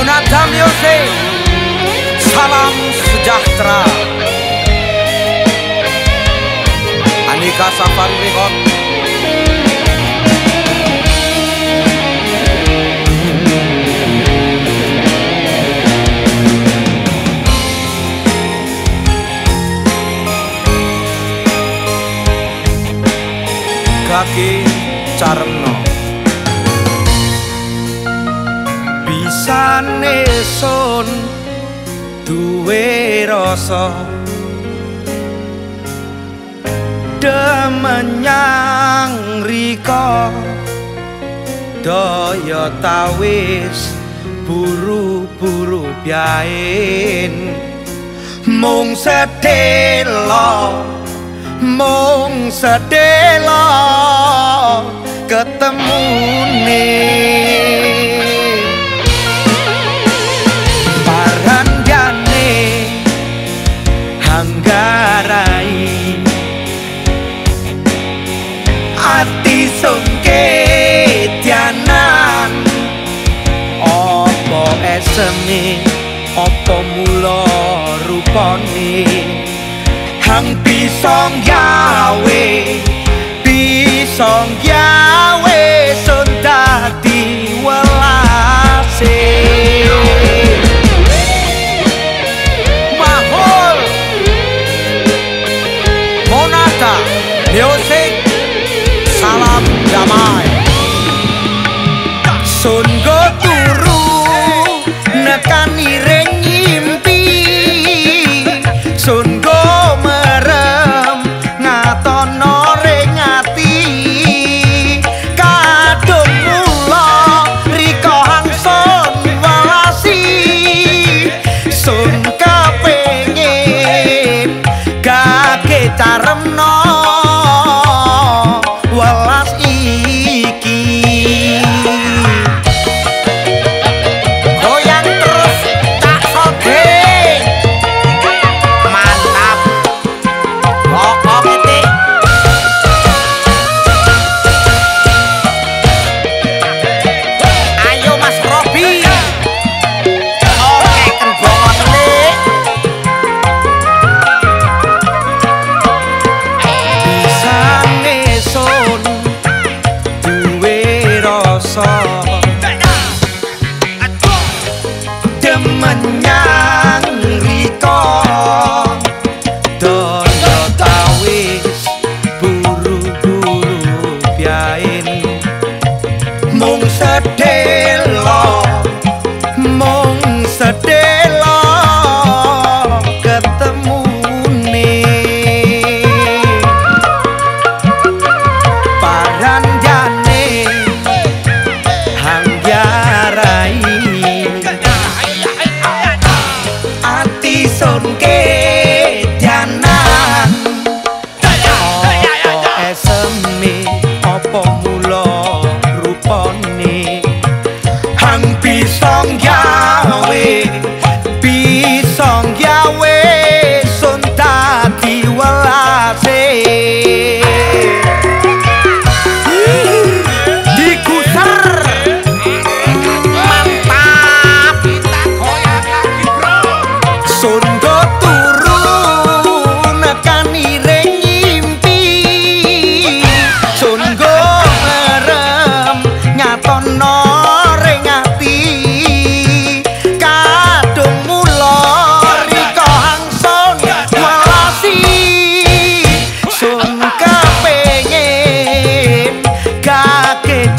Monata Music Salam sejahtera. Anika Safari Record. Kaki Carno rasane sun duwe rasa. Demenyang rika daya tawis buru-buru biain. Mung sedelo mung sedelo ketemu esemi opo mulo ruponi hang pisong gawe pisong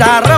guitarra.